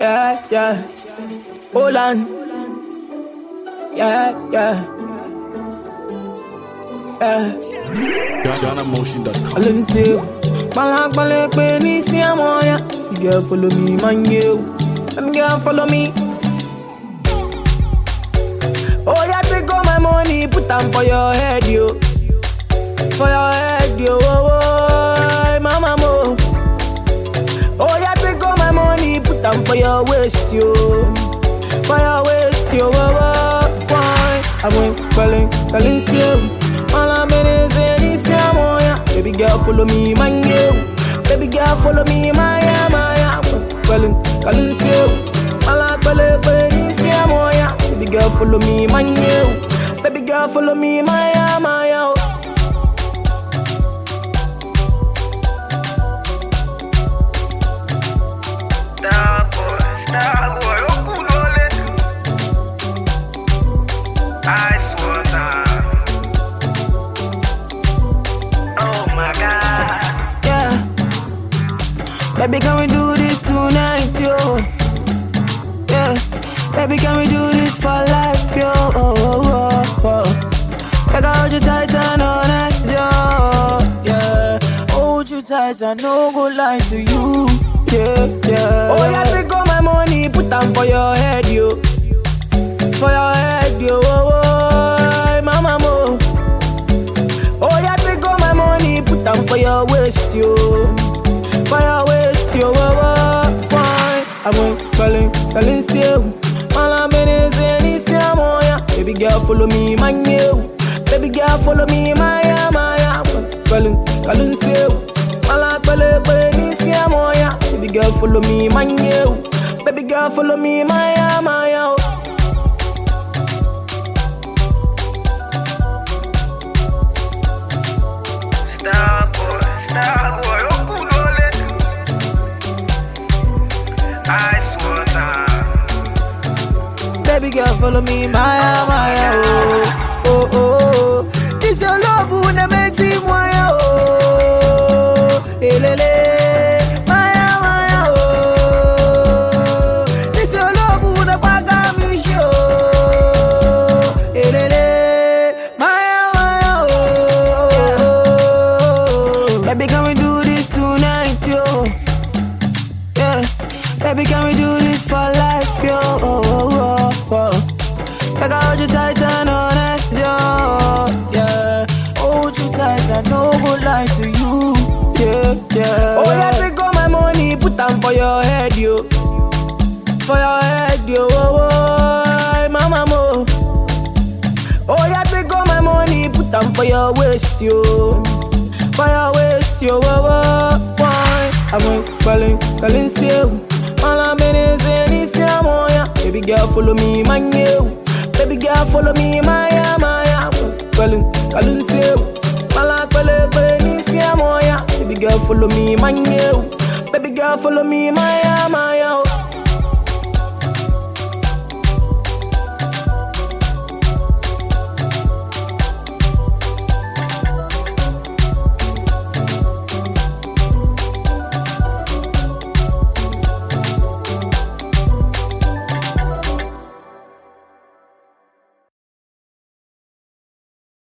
Yeah, yeah. Hold on. Yeah, yeah. Yeah. DanaMotion.com. Alente. Balak balak pe ni si amoya. You girl follow me, man you. Them girl follow me. Oh yeah, take all my money, put them for your head, yo. For your head, yo. Put for your waist, yo. For your waist, yo. Oh, oh, why? I went calling, calling still. All I'm in is in this oh, yeah. Baby girl, follow me, man, yo. Baby girl, follow me, my yeah, my yeah. Calling, calling still. All I'm calling, calling this. Baby girl, follow me, man, yo. Baby girl, follow me, my yeah, my Baby, can we do this tonight, yo? Yeah. Baby, can we do this for life, yo? Oh, oh, oh, oh. Like I hold you tight and all night, yo. Yeah. Hold you tight and no go lie to you. Yeah, yeah. Oh, yeah, take all my money, put them for your head, yo. For your head, girl, follow me, man, yo. Baby girl, follow me, my yeah, my calling still. All I'm calling, calling this yeah, yeah. Baby girl, follow me, man, yo. Baby girl, follow me, my yeah, my yeah. Baby girl, follow me, Maya, Maya, oh, oh, oh. oh. This your love who makes wire, oh, Maya, Maya, oh. This your love who na paga me show, elele, Maya, Maya, oh. Baby, can we do this tonight, yo? Yeah, baby, can we do lie to you. Yeah, yeah. Oh yeah, take all my money, put them for your head, yo. For your head, yo. Oh, oh, mama mo. Oh yeah, take all my money, put them for your waist, yo. For your waist, yo. Oh, oh, why? I went calling, calling still. All I'm in is in this. Baby girl, follow me, man, yo. Baby girl, follow me, my yeah, my. Calling, calling still. Girl, follow me, my yo. Baby girl, follow me, my yeah, my yeah.